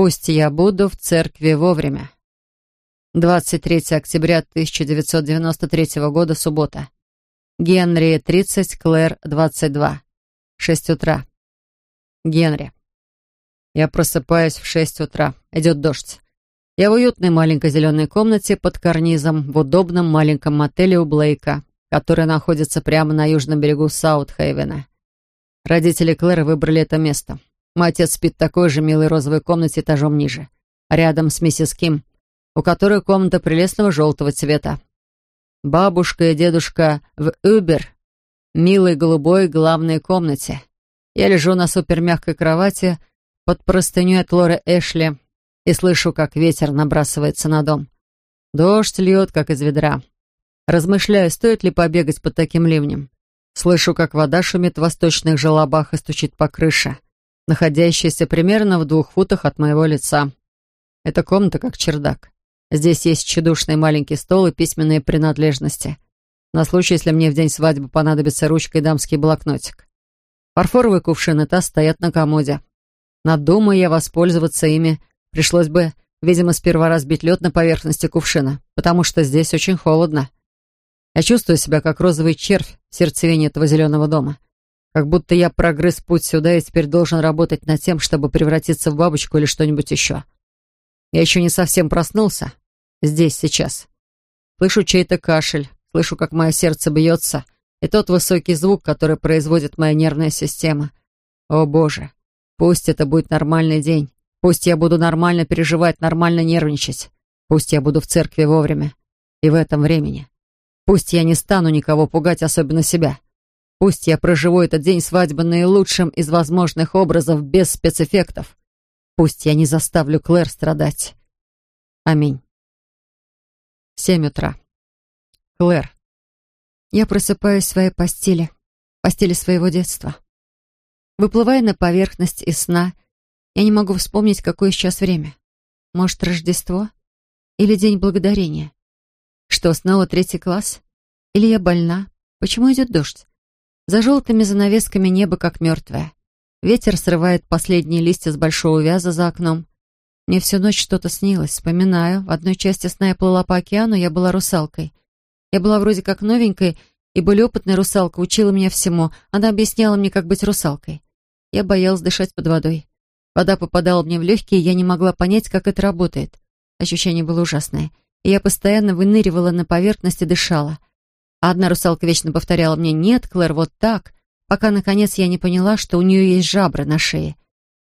Пусть я буду в церкви вовремя. 23 октября 1993 года, суббота. Генри, 30, Клэр, 22. 6 утра. Генри. Я просыпаюсь в 6 утра. Идет дождь. Я в уютной маленькой зеленой комнате под карнизом в удобном маленьком мотеле у Блейка, который находится прямо на южном берегу Саутхейвена. Родители Клэр выбрали это место. Мой отец спит в такой же милой розовой комнате этажом ниже, рядом с миссис Ким, у которой комната прелестного желтого цвета. Бабушка и дедушка в Убер, милой голубой главной комнате. Я лежу на супермягкой кровати под простыней от Лоры Эшли, и слышу, как ветер набрасывается на дом. Дождь льет, как из ведра. Размышляю, стоит ли побегать под таким ливнем. Слышу, как вода шумит в восточных желобах и стучит по крыше, находящейся примерно в двух футах от моего лица. Эта комната как чердак. Здесь есть чудушный маленький стол и письменные принадлежности. На случай, если мне в день свадьбы понадобится ручка и дамский блокнотик. Фарфоровые кувшины таз стоят на комоде. Надумаю я воспользоваться ими Пришлось бы, видимо, сперва разбить лед на поверхности кувшина, потому что здесь очень холодно. Я чувствую себя как розовый червь в сердцевине этого зеленого дома. Как будто я прогрыз путь сюда и теперь должен работать над тем, чтобы превратиться в бабочку или что-нибудь еще. Я еще не совсем проснулся. Здесь, сейчас. Слышу чей-то кашель, слышу, как мое сердце бьется, и тот высокий звук, который производит моя нервная система. О, Боже, пусть это будет нормальный день. Пусть я буду нормально переживать, нормально нервничать. Пусть я буду в церкви вовремя и в этом времени. Пусть я не стану никого пугать, особенно себя. Пусть я проживу этот день свадьбы наилучшим из возможных образов, без спецэффектов. Пусть я не заставлю Клэр страдать. Аминь. Семь утра. Клэр. Я просыпаюсь в своей постели, постели своего детства. Выплывая на поверхность из сна, я не могу вспомнить, какое сейчас время. Может, Рождество? Или День Благодарения? Что, снова третий класс? Или я больна? Почему идет дождь? За желтыми занавесками небо как мертвое. Ветер срывает последние листья с большого вяза за окном. Мне всю ночь что-то снилось. Вспоминаю, в одной части сна я плыла по океану, я была русалкой. Я была вроде как новенькой, и более опытная русалка учила меня всему. Она объясняла мне, как быть русалкой. Я боялась дышать под водой. Вода попадала мне в легкие, и я не могла понять, как это работает. Ощущение было ужасное, и я постоянно выныривала на поверхность и дышала. Одна русалка вечно повторяла мне «Нет, Клэр, вот так», пока, наконец, я не поняла, что у нее есть жабры на шее.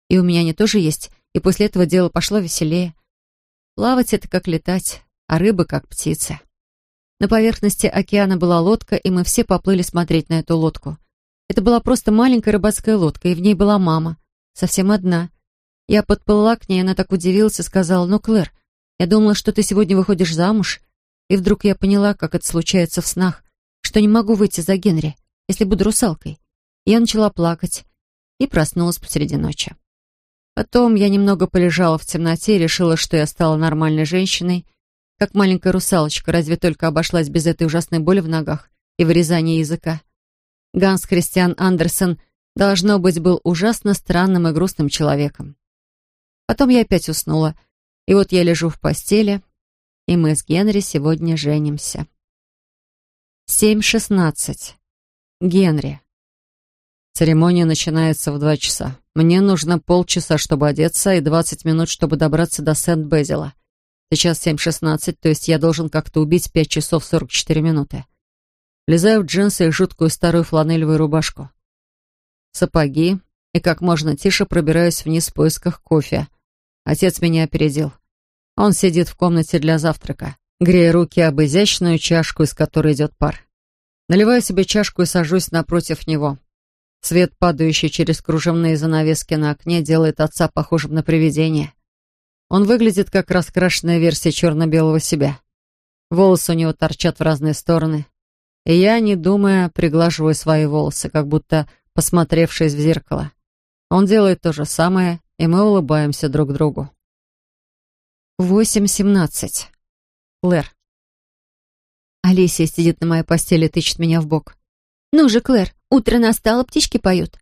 И у меня они тоже есть, и после этого дело пошло веселее. Плавать — это как летать, а рыба — как птица. На поверхности океана была лодка, и мы все поплыли смотреть на эту лодку. Это была просто маленькая рыбацкая лодка, и в ней была мама. Совсем одна. Я подплыла к ней, она так удивилась и сказала, «Ну, Клэр, я думала, что ты сегодня выходишь замуж». И вдруг я поняла, как это случается в снах, что не могу выйти за Генри, если буду русалкой. Я начала плакать и проснулась посреди ночи. Потом я немного полежала в темноте и решила, что я стала нормальной женщиной, как маленькая русалочка, разве только обошлась без этой ужасной боли в ногах и вырезания языка. Ганс Христиан Андерсон, должно быть, был ужасно странным и грустным человеком. Потом я опять уснула. И вот я лежу в постели, и мы с Генри сегодня женимся. 7.16. Генри. Церемония начинается в два часа. Мне нужно полчаса, чтобы одеться, и двадцать минут, чтобы добраться до Сент-Безила. Сейчас 7.16, то есть я должен как-то убить пять часов сорок четыре минуты. Влезаю в джинсы и жуткую старую фланелевую рубашку. Сапоги, и как можно тише пробираюсь вниз в поисках кофе — Отец меня опередил. Он сидит в комнате для завтрака, грея руки об изящную чашку, из которой идет пар. Наливаю себе чашку и сажусь напротив него. Свет, падающий через кружевные занавески на окне, делает отца похожим на привидение. Он выглядит как раскрашенная версия черно-белого себя. Волосы у него торчат в разные стороны. И я, не думая, приглаживаю свои волосы, как будто посмотревшись в зеркало. Он делает то же самое, и мы улыбаемся друг другу. Восемь семнадцать. Клэр. Алисия сидит на моей постели и тычет меня в бок. «Ну же, Клэр, утро настало, птички поют».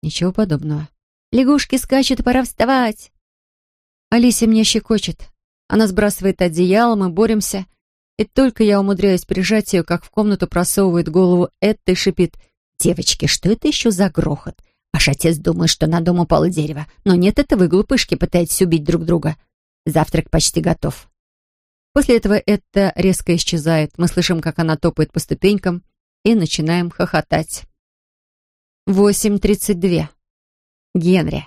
Ничего подобного. «Лягушки скачут, пора вставать». Алисия меня щекочет. Она сбрасывает одеяло, мы боремся. И только я умудряюсь прижать ее, как в комнату просовывает голову Этта и шипит. «Девочки, что это еще за грохот? Ваш отец думает, что на дом упало дерево. Но нет, это вы, глупышки, пытаетесь убить друг друга. Завтрак почти готов». После этого это резко исчезает. Мы слышим, как она топает по ступенькам, и начинаем хохотать. 8.32. Генри.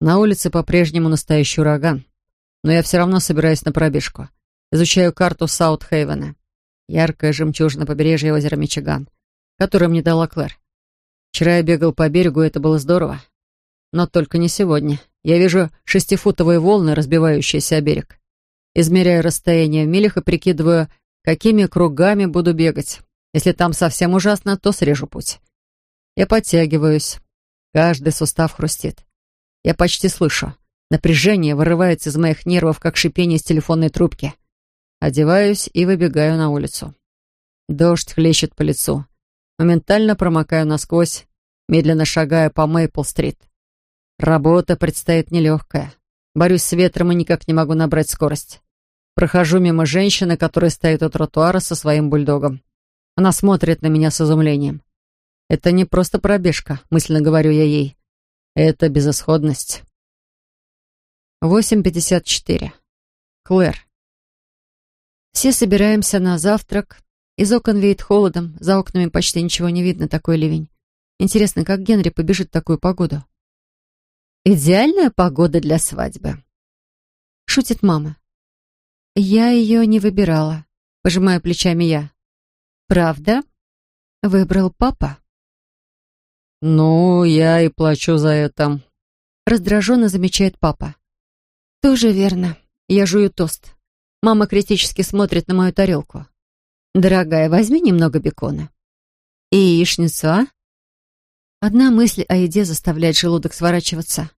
На улице по-прежнему настоящий ураган, но я все равно собираюсь на пробежку. Изучаю карту Саут-Хейвена. Яркая жемчужина побережья озера Мичиган, которую мне дала Клэр. Вчера я бегал по берегу, и это было здорово. Но только не сегодня. Я вижу шестифутовые волны, разбивающиеся о берег. Измеряю расстояние в милях и прикидываю, какими кругами буду бегать. Если там совсем ужасно, то срежу путь. Я подтягиваюсь. Каждый сустав хрустит. Я почти слышу. Напряжение вырывается из моих нервов, как шипение из телефонной трубки. Одеваюсь и выбегаю на улицу. Дождь хлещет по лицу. Моментально промокаю насквозь, медленно шагая по Мейпл-стрит. Работа предстоит нелегкая. Борюсь с ветром и никак не могу набрать скорость. Прохожу мимо женщины, которая стоит у тротуара со своим бульдогом. Она смотрит на меня с изумлением. «Это не просто пробежка», — мысленно говорю я ей. Это безысходность. 8.54. Клэр. Все собираемся на завтрак. Из окон веет холодом, за окнами почти ничего не видно, такой ливень. Интересно, как Генри побежит в такую погоду? Идеальная погода для свадьбы. Шутит мама. Я ее не выбирала, пожимая плечами я. Правда? Выбрал папа. «Ну, я и плачу за это», — раздраженно замечает папа. «Тоже верно. Я жую тост. Мама критически смотрит на мою тарелку. Дорогая, возьми немного бекона. И яичницу, а?» Одна мысль о еде заставляет желудок сворачиваться.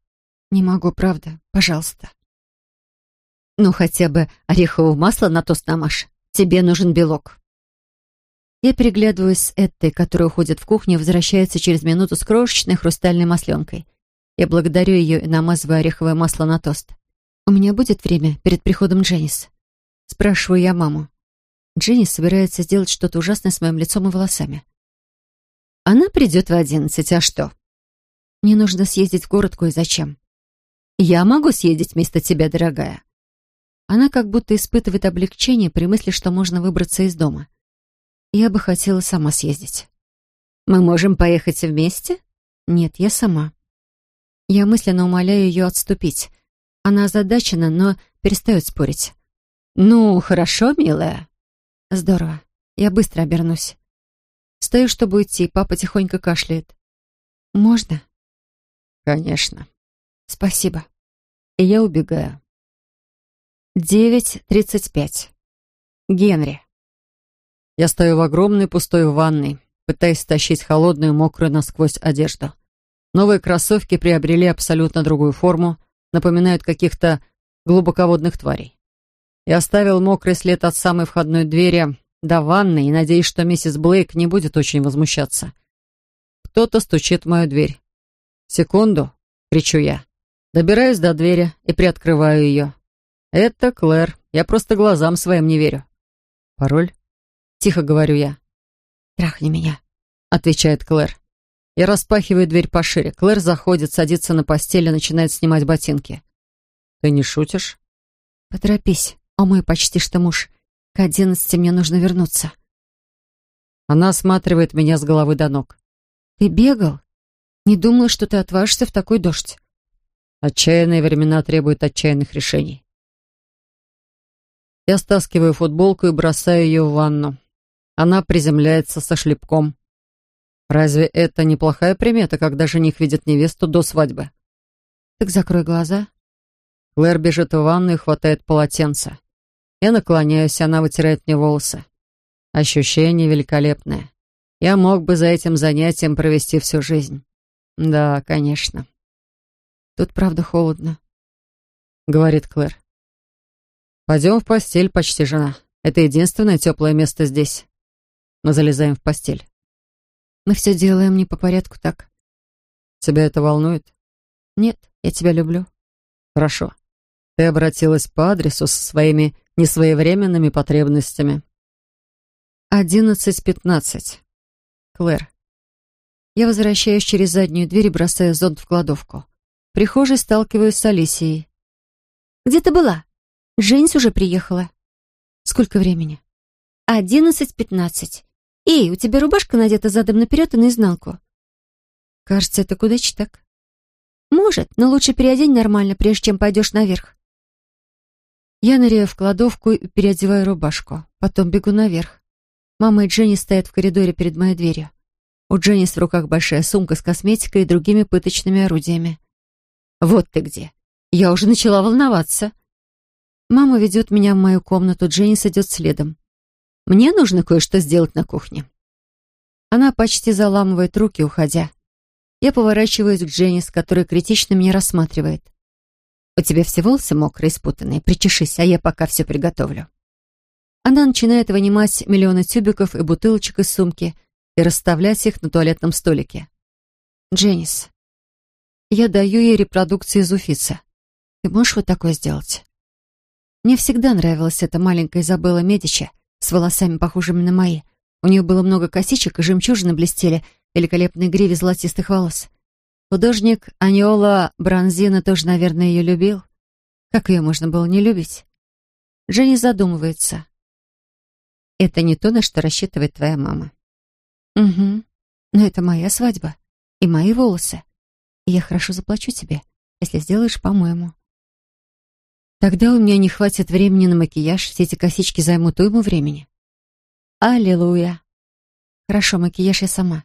«Не могу, правда. Пожалуйста». «Ну, хотя бы орехового масла на тост намажь. Тебе нужен белок». Я переглядываюсь с Эттой, которая уходит в кухню и возвращается через минуту с крошечной хрустальной масленкой. Я благодарю ее и намазываю ореховое масло на тост. «У меня будет время перед приходом Дженнис?» Спрашиваю я маму. Дженнис собирается сделать что-то ужасное с моим лицом и волосами. «Она придет в одиннадцать, а что?» «Мне нужно съездить в город кое-зачем». «Я могу съездить вместо тебя, дорогая». Она как будто испытывает облегчение при мысли, что можно выбраться из дома. Я бы хотела сама съездить. Мы можем поехать вместе? Нет, я сама. Я мысленно умоляю ее отступить. Она озадачена, но перестает спорить. «Ну, хорошо, милая». «Здорово. Я быстро обернусь». Стою, чтобы уйти. Папа тихонько кашляет. «Можно?» «Конечно». «Спасибо». И я убегаю. Девять тридцать пять. Генри. Я стою в огромной пустой ванной, пытаясь стащить холодную, мокрую насквозь одежду. Новые кроссовки приобрели абсолютно другую форму, напоминают каких-то глубоководных тварей. Я оставил мокрый след от самой входной двери до ванны и надеюсь, что миссис Блейк не будет очень возмущаться. Кто-то стучит в мою дверь. «Секунду!» — кричу я. Добираюсь до двери и приоткрываю ее. «Это Клэр. Я просто глазам своим не верю». «Пароль?» Тихо говорю я. «Трахни меня», — отвечает Клэр. Я распахиваю дверь пошире. Клэр заходит, садится на постель и начинает снимать ботинки. «Ты не шутишь?» «Поторопись, о мой почти что муж. К одиннадцати мне нужно вернуться». Она осматривает меня с головы до ног. «Ты бегал? Не думала, что ты отважишься в такой дождь». Отчаянные времена требуют отчаянных решений. Я стаскиваю футболку и бросаю ее в ванну. Она приземляется со шлепком. Разве это неплохая примета, когда жених видит невесту до свадьбы? Так закрой глаза. Клэр бежит в ванну и хватает полотенце. Я наклоняюсь, она вытирает мне волосы. Ощущение великолепное. Я мог бы за этим занятием провести всю жизнь. Да, конечно. Тут правда холодно, говорит Клэр. Пойдем в постель, почти жена. Это единственное теплое место здесь. Мы залезаем в постель. Мы все делаем не по порядку так. Тебя это волнует? Нет, я тебя люблю. Хорошо. Ты обратилась по адресу со своими несвоевременными потребностями. Одиннадцать пятнадцать. Клэр. Я возвращаюсь через заднюю дверь и бросаю зонт в кладовку. В прихожей сталкиваюсь с Алисией. «Где ты была? Женсь уже приехала». «Сколько времени?» «Одиннадцать пятнадцать. Эй, у тебя рубашка надета задом наперед и наизнанку». «Кажется, это куда-ч так». «Может, но лучше переодень нормально, прежде чем пойдешь наверх». Я ныряю в кладовку и переодеваю рубашку. Потом бегу наверх. Мама и Дженни стоят в коридоре перед моей дверью. У Дженнис в руках большая сумка с косметикой и другими пыточными орудиями. «Вот ты где!» Я уже начала волноваться. Мама ведет меня в мою комнату, Дженнис идет следом. Мне нужно кое-что сделать на кухне. Она почти заламывает руки, уходя. Я поворачиваюсь к Дженнис, которая критично меня рассматривает. «У тебя все волосы мокрые, спутанные. Причешись, а я пока все приготовлю». Она начинает вынимать миллионы тюбиков и бутылочек из сумки и расставлять их на туалетном столике. «Дженнис, я даю ей репродукции из Уфица. Ты можешь вот такое сделать?» Мне всегда нравилась эта маленькая Изабелла Медичи с волосами, похожими на мои. У нее было много косичек, и жемчужины блестели в великолепной золотистых волос. Художник Аниола Бронзина тоже, наверное, ее любил. Как ее можно было не любить? Женя задумывается. Это не то, на что рассчитывает твоя мама. Угу. Но это моя свадьба. И мои волосы. Я хорошо заплачу тебе, если сделаешь по-моему. Тогда у меня не хватит времени на макияж, все эти косички займут уйму времени. Аллилуйя. Хорошо, макияж я сама.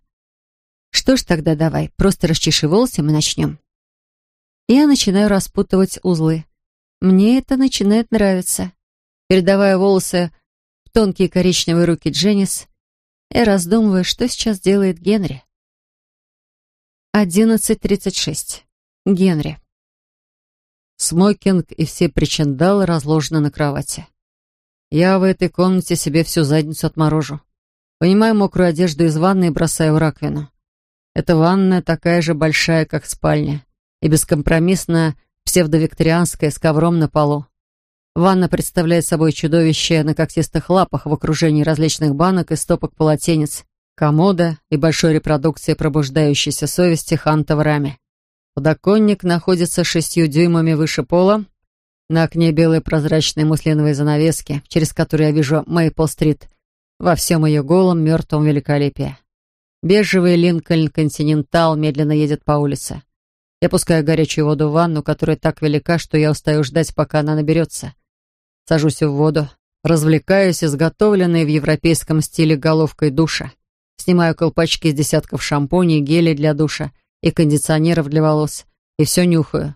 Что ж тогда давай, просто расчеши волосы, мы начнем. Я начинаю распутывать узлы. Мне это начинает нравиться. Передавая волосы в тонкие коричневые руки Дженнис, я раздумываю, что сейчас делает Генри. 11.36. Генри. Смокинг и все причиндалы разложены на кровати. Я в этой комнате себе всю задницу отморожу. Вынимаю мокрую одежду из ванны и бросаю в раковину. Эта ванная такая же большая, как спальня, и бескомпромиссная псевдовикторианская с ковром на полу. Ванна представляет собой чудовище на когтистых лапах в окружении различных банок и стопок полотенец, комода и большой репродукции пробуждающейся совести Ханта в раме. Подоконник находится шестью дюймами выше пола. На окне белые прозрачные муслиновые занавески, через которые я вижу Мейпл-стрит во всем ее голом мертвом великолепии. Бежевый Линкольн Континентал медленно едет по улице. Я пускаю горячую воду в ванну, которая так велика, что я устаю ждать, пока она наберется. Сажусь в воду, развлекаюсь изготовленной в европейском стиле головкой душа. Снимаю колпачки из десятков шампуней, гелей для душа и кондиционеров для волос. И все нюхаю.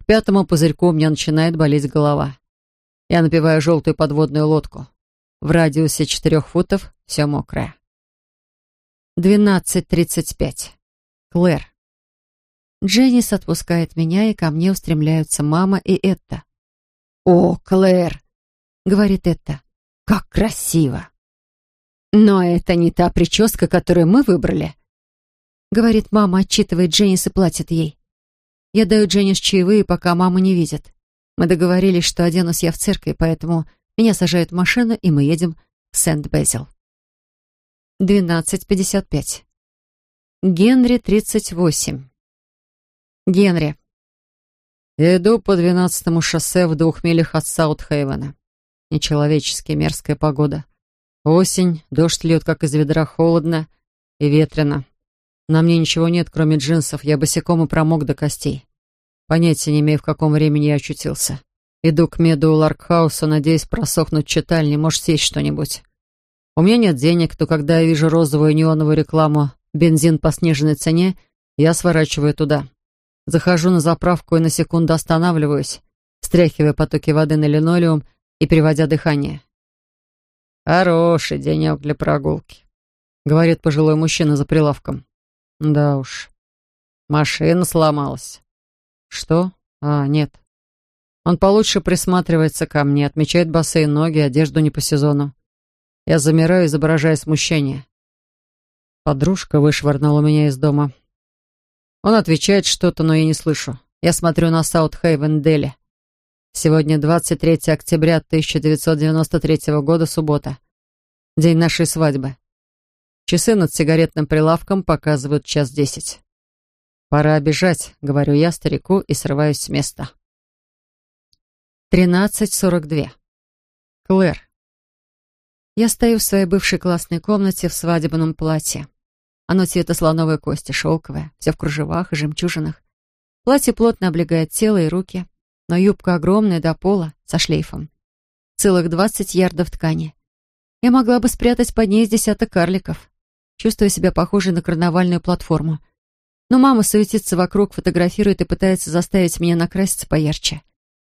К пятому пузырьку у меня начинает болеть голова. Я напиваю желтую подводную лодку. В радиусе четырех футов все мокрое. 12.35. Клэр. Дженнис отпускает меня, и ко мне устремляются мама и Этта. «О, Клэр!» — говорит Этта. «Как красиво!» «Но это не та прическа, которую мы выбрали», — говорит мама, отчитывает Дженнис и платит ей. Я даю Дженнис чаевые, пока мама не видит. Мы договорились, что оденусь я в церкви, поэтому меня сажают в машину, и мы едем в Сент-Безил. 12.55. Генри, 38. Генри. Я иду по двенадцатому шоссе в двух милях от Саутхейвена. Нечеловечески мерзкая погода. Осень, дождь льет, как из ведра, холодно и ветрено. На мне ничего нет, кроме джинсов, я босиком и промок до костей. Понятия не имею, в каком времени я очутился. Иду к меду Ларкхаусу, надеясь просохнуть в читальне, может, съесть что-нибудь. У меня нет денег, то когда я вижу розовую неоновую рекламу «Бензин по сниженной цене», я сворачиваю туда. Захожу на заправку и на секунду останавливаюсь, стряхивая потоки воды на линолеум и переводя дыхание. «Хороший денек для прогулки», — говорит пожилой мужчина за прилавком. «Да уж. Машина сломалась». «Что? А, нет. Он получше присматривается ко мне, отмечает босые ноги, одежду не по сезону. Я замираю, изображая смущение. Подружка вышвырнула меня из дома. Он отвечает что-то, но я не слышу. Я смотрю на Саут-Хейвен-Дели. Сегодня 23 октября 1993 года, суббота. День нашей свадьбы. Часы над сигаретным прилавком показывают час десять. «Пора бежать», — говорю я старику и срываюсь с места. 13.42. Клэр. Я стою в своей бывшей классной комнате в свадебном платье. Оно цвета слоновой кости, шелковое, все в кружевах и жемчужинах. Платье плотно облегает тело и руки, но юбка огромная до пола, со шлейфом. Целых двадцать ярдов ткани. Я могла бы спрятать под ней десяток карликов. Чувствую себя похожей на карнавальную платформу. Но мама суетится вокруг, фотографирует и пытается заставить меня накраситься поярче.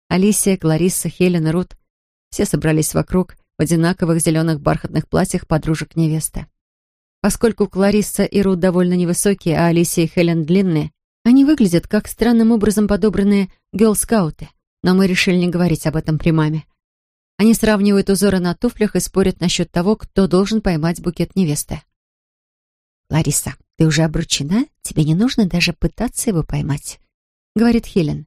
Алисия, Кларисса, Хелен и Рут все собрались вокруг в одинаковых зеленых бархатных платьях подружек невесты. Поскольку Кларисса и Рут довольно невысокие, а Алисия и Хелен длинные, они выглядят как странным образом подобранные гелл-скауты, но мы решили не говорить об этом при маме. Они сравнивают узоры на туфлях и спорят насчет того, кто должен поймать букет невесты. «Лариса, ты уже обручена? Тебе не нужно даже пытаться его поймать», — говорит Хелен.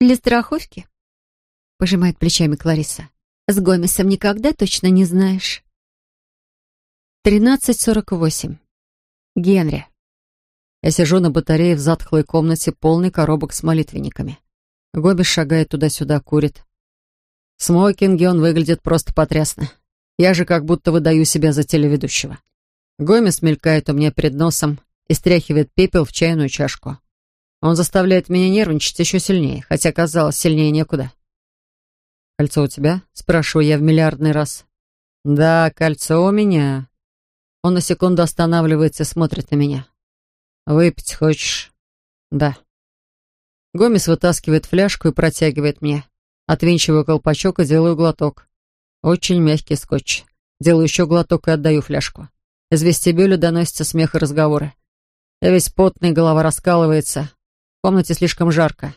«Для страховки?» — пожимает плечами Клариса. «С Гомесом никогда точно не знаешь». 13.48. Генри. Я сижу на батарее в затхлой комнате, полной коробок с молитвенниками. Гомес шагает туда-сюда, курит. В смокинге он выглядит просто потрясно. Я же как будто выдаю себя за телеведущего. Гомес мелькает у меня перед носом и стряхивает пепел в чайную чашку. Он заставляет меня нервничать еще сильнее, хотя, казалось, сильнее некуда. «Кольцо у тебя?» — спрашиваю я в миллиардный раз. «Да, кольцо у меня». Он на секунду останавливается и смотрит на меня. «Выпить хочешь?» «Да». Гомес вытаскивает фляжку и протягивает мне. Отвинчиваю колпачок и делаю глоток. Очень мягкий скотч. Делаю еще глоток и отдаю фляжку. Из вестибюля доносится смех и разговоры. Я весь потный, голова раскалывается. В комнате слишком жарко.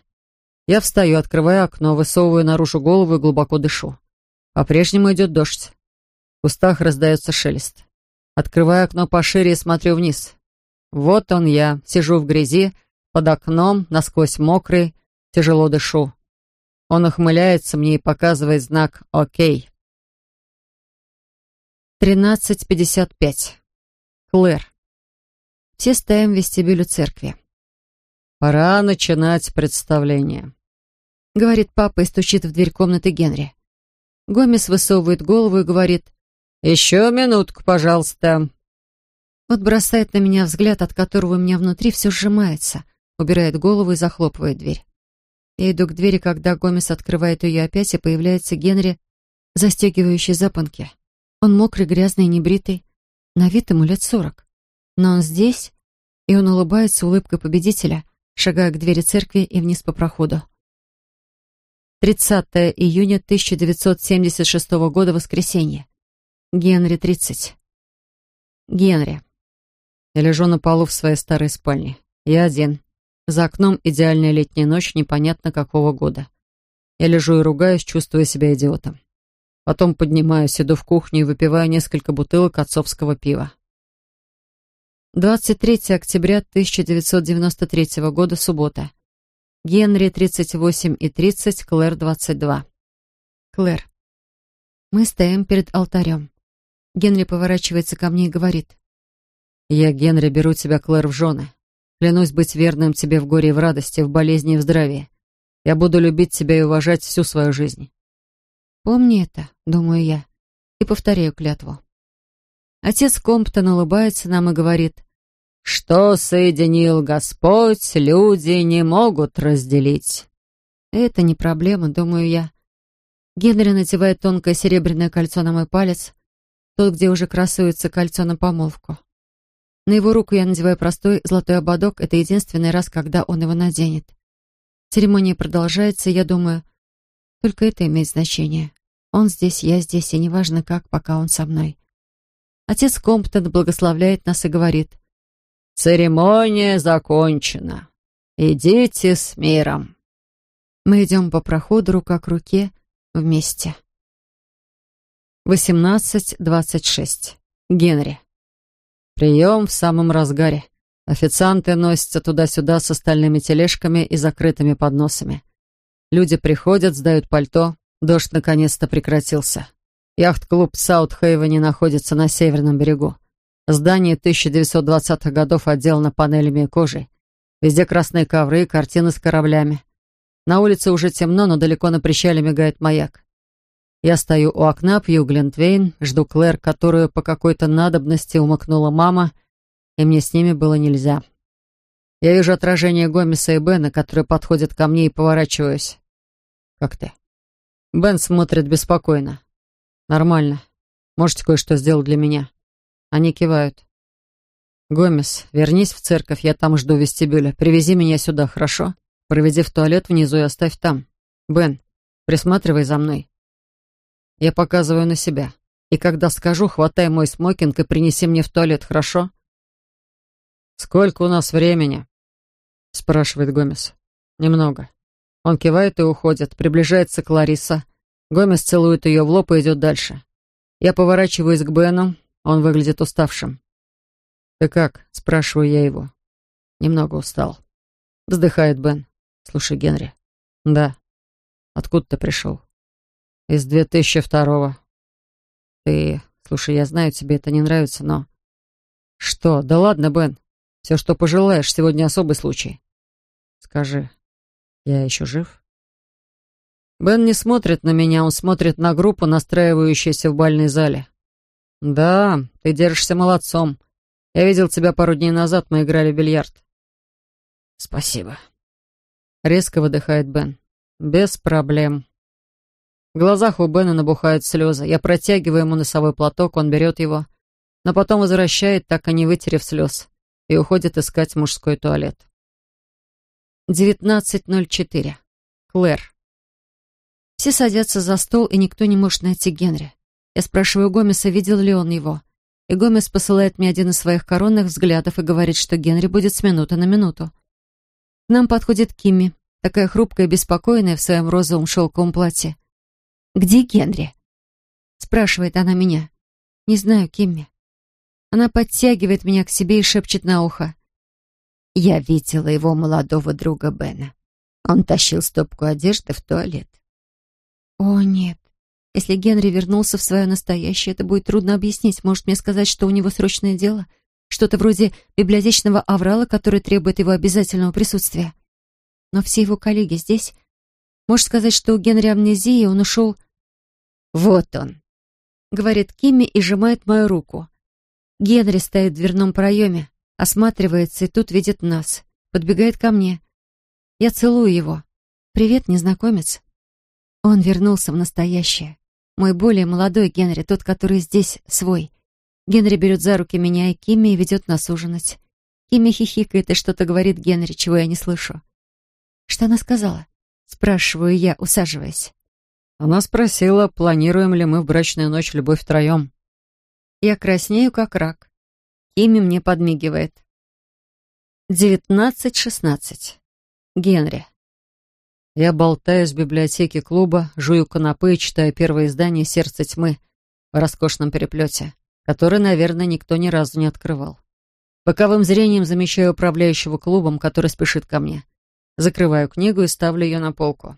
Я встаю, открываю окно, высовываю наружу голову и глубоко дышу. По-прежнему идет дождь. В кустах раздается шелест. Открываю окно пошире и смотрю вниз. Вот он я, сижу в грязи, под окном, насквозь мокрый, тяжело дышу. Он ухмыляется мне и показывает знак «Окей». 13.55. Клэр. Все стоим в вестибюле церкви. «Пора начинать представление», — говорит папа и стучит в дверь комнаты Генри. Гомес высовывает голову и говорит «Еще минутку, пожалуйста». Вот бросает на меня взгляд, от которого у меня внутри все сжимается, убирает голову и захлопывает дверь. Я иду к двери, когда Гомес открывает ее опять, и появляется Генри, застегивающий запонки. Он мокрый, грязный, небритый. На вид ему лет сорок. Но он здесь, и он улыбается улыбкой победителя, шагая к двери церкви и вниз по проходу. 30 июня 1976 года, воскресенье. Генри, 30. Генри. Я лежу на полу в своей старой спальне. Я один. За окном идеальная летняя ночь, непонятно какого года. Я лежу и ругаюсь, чувствуя себя идиотом. Потом поднимаюсь, иду в кухню и выпиваю несколько бутылок отцовского пива. 23 октября 1993 года, суббота. Генри, 38 и 30, Клэр, 22. Клэр. Мы стоим перед алтарем. Генри поворачивается ко мне и говорит. «Я, Генри, беру тебя, Клэр, в жены. Клянусь быть верным тебе в горе и в радости, в болезни и в здравии. Я буду любить тебя и уважать всю свою жизнь». «Помни это», — думаю я, и повторяю клятву. Отец Комптон улыбается нам и говорит, «Что соединил Господь, люди не могут разделить». Это не проблема, думаю я. Генри надевает тонкое серебряное кольцо на мой палец, тот, где уже красуется кольцо на помолвку. На его руку я надеваю простой золотой ободок. Это единственный раз, когда он его наденет. Церемония продолжается, я думаю, только это имеет значение. Он здесь, я здесь, и неважно как, пока он со мной. Отец Комптон благословляет нас и говорит. «Церемония закончена. Идите с миром». Мы идем по проходу рука к руке вместе. 18.26. Генри. Прием в самом разгаре. Официанты носятся туда-сюда с остальными тележками и закрытыми подносами. Люди приходят, сдают пальто. Дождь наконец-то прекратился. Яхт-клуб Саут-Хейвене находится на северном берегу. Здание 1920-х годов отделано панелями и кожей. Везде красные ковры и картины с кораблями. На улице уже темно, но далеко на причале мигает маяк. Я стою у окна, пью Глинтвейн, жду Клэр, которую по какой-то надобности умыкнула мама, и мне с ними было нельзя. Я вижу отражение Гомеса и Бена, которые подходят ко мне и поворачиваюсь. «Как ты?» Бен смотрит беспокойно. «Нормально. Можете кое-что сделать для меня?» Они кивают. «Гомес, вернись в церковь, я там жду в вестибюле. Привези меня сюда, хорошо? Проведи в туалет внизу и оставь там. Бен, присматривай за мной». Я показываю на себя. И когда скажу, хватай мой смокинг и принеси мне в туалет, хорошо? «Сколько у нас времени?» — спрашивает Гомес. «Немного». Он кивает и уходит. Приближается Клариса. Гомес целует ее в лоб и идет дальше. Я поворачиваюсь к Бену. Он выглядит уставшим. «Ты как?» — спрашиваю я его. «Немного устал». Вздыхает Бен. «Слушай, Генри». «Да». «Откуда ты пришел?» «Из 2002-го». «Ты... Слушай, я знаю, тебе это не нравится, но...» «Что? Да ладно, Бен. Все, что пожелаешь, сегодня особый случай. Скажи, я еще жив?» Бен не смотрит на меня, он смотрит на группу, настраивающуюся в бальной зале. «Да, ты держишься молодцом. Я видел тебя пару дней назад, мы играли в бильярд». «Спасибо». Резко выдыхает Бен. «Без проблем». В глазах у Бена набухают слезы. Я протягиваю ему носовой платок, он берет его, но потом возвращает, так и не вытерев слез и уходит искать мужской туалет. 19.04. Клэр. Все садятся за стол, и никто не может найти Генри. Я спрашиваю Гомеса, видел ли он его. И Гомес посылает мне один из своих коронных взглядов и говорит, что Генри будет с минуты на минуту. К нам подходит Кимми, такая хрупкая и беспокойная в своем розовом шелковом платье. «Где Генри?» Спрашивает она меня. «Не знаю, Кимми». Она подтягивает меня к себе и шепчет на ухо. Я видела его молодого друга Бена. Он тащил стопку одежды в туалет. О, нет. Если Генри вернулся в свое настоящее, это будет трудно объяснить. Может мне сказать, что у него срочное дело? Что-то вроде библиотечного аврала, который требует его обязательного присутствия. Но все его коллеги здесь. Можешь сказать, что у Генри амнезия, он ушел... «Вот он», — говорит Кимми и сжимает мою руку. Генри стоит в дверном проеме, осматривается и тут видит нас. Подбегает ко мне. Я целую его. «Привет, незнакомец». Он вернулся в настоящее. Мой более молодой Генри, тот, который здесь свой. Генри берет за руки меня и Кимми и ведет нас ужинать. Кимми хихикает и что-то говорит Генри, чего я не слышу. «Что она сказала?» Спрашиваю я, усаживаясь. Она спросила, планируем ли мы в брачную ночь любовь втроем. Я краснею, как рак. Кими мне подмигивает. Девятнадцать-шестнадцать. Генри. Я болтаю в библиотеке клуба, жую канапы и читаю первое издание «Сердце тьмы» в роскошном переплете, который, наверное, никто ни разу не открывал. Боковым зрением замечаю управляющего клубом, который спешит ко мне. Закрываю книгу и ставлю ее на полку.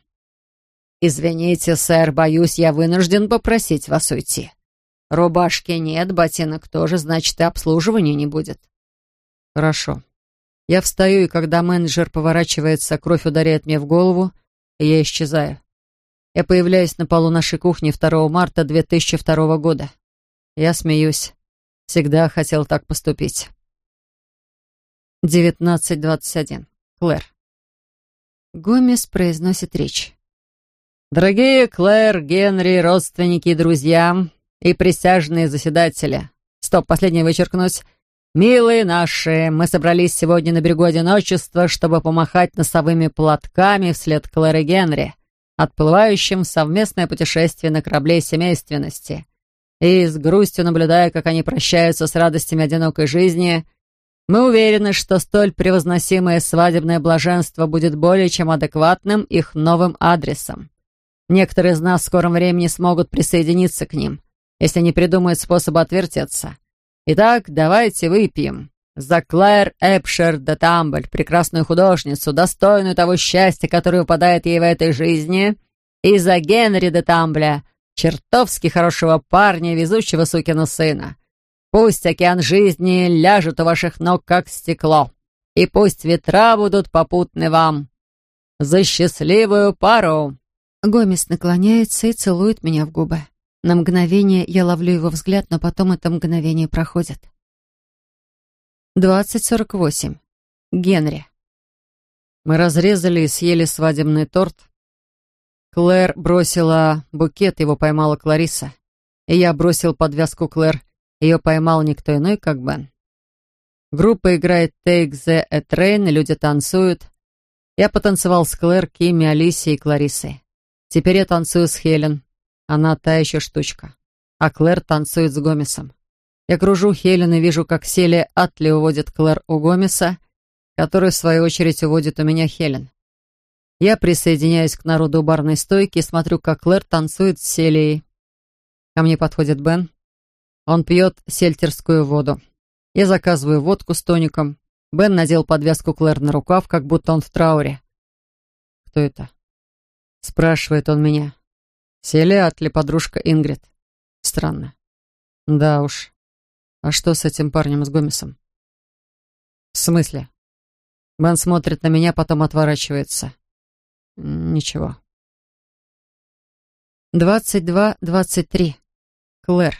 «Извините, сэр, боюсь, я вынужден попросить вас уйти. Рубашки нет, ботинок тоже, значит, и обслуживания не будет. Хорошо. Я встаю, и когда менеджер поворачивается, кровь ударяет мне в голову, и я исчезаю. Я появляюсь на полу нашей кухни 2 марта 2002 года. Я смеюсь. Всегда хотел так поступить. 19.21. Клэр. Гомес произносит речь. «Дорогие Клэр, Генри, родственники и друзья, и присяжные заседатели. Стоп, последнее вычеркнуть. Милые наши, мы собрались сегодня на берегу одиночества, чтобы помахать носовыми платками вслед Клэр и Генри, отплывающим в совместное путешествие на корабле семейственности. И с грустью наблюдая, как они прощаются с радостями одинокой жизни, мы уверены, что столь превозносимое свадебное блаженство будет более чем адекватным их новым адресом. Некоторые из нас в скором времени смогут присоединиться к ним — если не придумает способа отвертеться. Итак, давайте выпьем За Клэр Эпшер де Тамбль, прекрасную художницу, достойную того счастья, которое выпадает ей в этой жизни, и за Генри де Тамбля, чертовски хорошего парня, везучего сукина сына. Пусть океан жизни ляжет у ваших ног, как стекло, и пусть ветра будут попутны вам. За счастливую пару!» Гомес наклоняется и целует меня в губы. На мгновение я ловлю его взгляд, но потом это мгновение проходит. 2048. Генри. Мы разрезали и съели свадебный торт. Клэр бросила букет, его поймала Клариса. И я бросил подвязку Клэр. Ее поймал никто иной, как Бен. Группа играет «Take the a Train», люди танцуют. Я потанцевал с Клэр, Кимми, Алисией и Кларисой. Теперь я танцую с Хелен. Она та еще штучка. А Клэр танцует с Гомесом. Я кружу Хелен и вижу, как Селия Атли уводит Клэр у Гомеса, который, в свою очередь, уводит у меня Хелен. Я присоединяюсь к народу у барной стойки и смотрю, как Клэр танцует с Селией. Ко мне подходит Бен. Он пьет сельтерскую воду. Я заказываю водку с тоником. Бен надел подвязку Клэр на рукав, как будто он в трауре. «Кто это?» Спрашивает он меня. Селия Атли, подружка Ингрид. Странно. Да уж. А что с этим парнем с Гомесом? В смысле? Бен смотрит на меня, потом отворачивается. Ничего. 22-23. Клэр.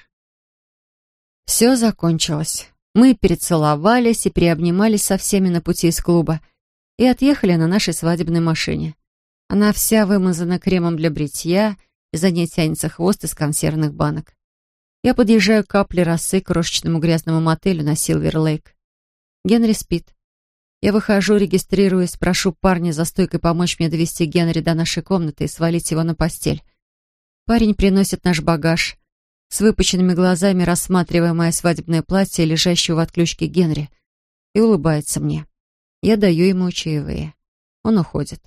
Все закончилось. Мы перецеловались и переобнимались со всеми на пути из клуба и отъехали на нашей свадебной машине. Она вся вымазана кремом для бритья, и за ней тянется хвост из консервных банок. Я подъезжаю к капле росы к крошечному грязному мотелю на Силвер-Лейк. Генри спит. Я выхожу, регистрируюсь, прошу парня за стойкой помочь мне довести Генри до нашей комнаты и свалить его на постель. Парень приносит наш багаж, с выпученными глазами рассматривая мое свадебное платье, лежащее в отключке Генри, и улыбается мне. Я даю ему чаевые. Он уходит.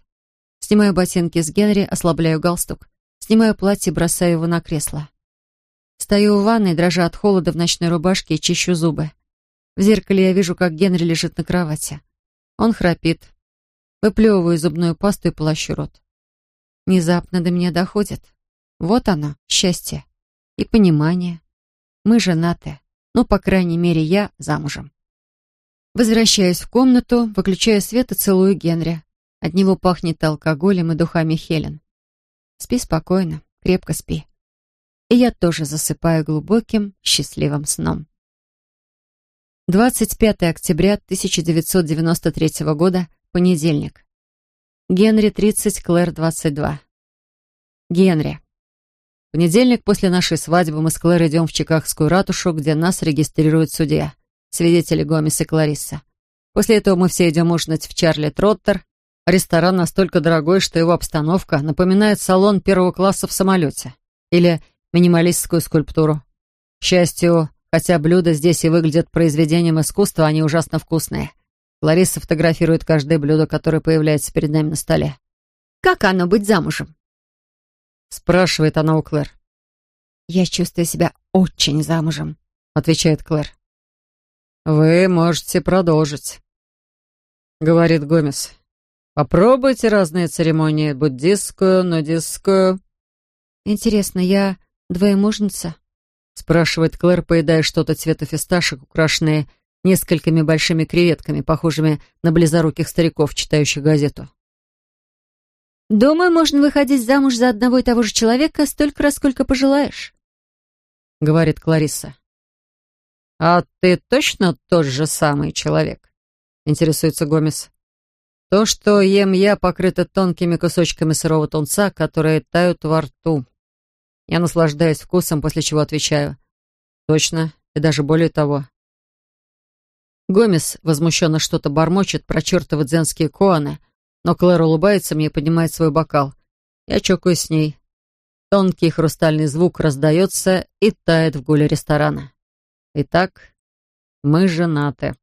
Снимаю ботинки с Генри, ослабляю галстук. Снимаю платье, бросаю его на кресло. Стою у ванной, дрожа от холода в ночной рубашке и чищу зубы. В зеркале я вижу, как Генри лежит на кровати. Он храпит. Выплевываю зубную пасту и полощу рот. Внезапно до меня доходит. Вот оно, счастье. И понимание. Мы женаты. Ну, по крайней мере, я замужем. Возвращаюсь в комнату, выключаю свет и целую Генри. От него пахнет алкоголем и духами Хелен. Спи спокойно, крепко спи. И я тоже засыпаю глубоким, счастливым сном. 25 октября 1993 года, понедельник. Генри 30, Клэр 22. Генри. понедельник после нашей свадьбы мы с Клэр идем в Чикагскую ратушу, где нас регистрирует судья, свидетели Гомес и Кларисса. После этого мы все идем ужинать в Чарли Троттер, Ресторан настолько дорогой, что его обстановка напоминает салон первого класса в самолете или минималистскую скульптуру. К счастью, хотя блюда здесь и выглядят произведением искусства, они ужасно вкусные. Лариса фотографирует каждое блюдо, которое появляется перед нами на столе. «Как оно быть замужем?» Спрашивает она у Клэр. «Я чувствую себя очень замужем», — отвечает Клэр. «Вы можете продолжить», — говорит Гомес. Попробуйте разные церемонии, буддистскую, нудистскую». «Интересно, я двоемужница?» спрашивает Клэр, поедая что-то цвета фисташек, украшенные несколькими большими креветками, похожими на близоруких стариков, читающих газету. «Думаю, можно выходить замуж за одного и того же человека столько раз, сколько пожелаешь», — говорит Клариса. «А ты точно тот же самый человек?» — интересуется Гомес. То, что ем я, покрыто тонкими кусочками сырого тунца, которые тают во рту. Я наслаждаюсь вкусом, после чего отвечаю. Точно, и даже более того. Гомес возмущенно что-то бормочет, прочертывает дзенские коаны, но Клэр улыбается мне и поднимает свой бокал. Я чокаюсь с ней. Тонкий хрустальный звук раздается и тает в гуле ресторана. Итак, мы женаты.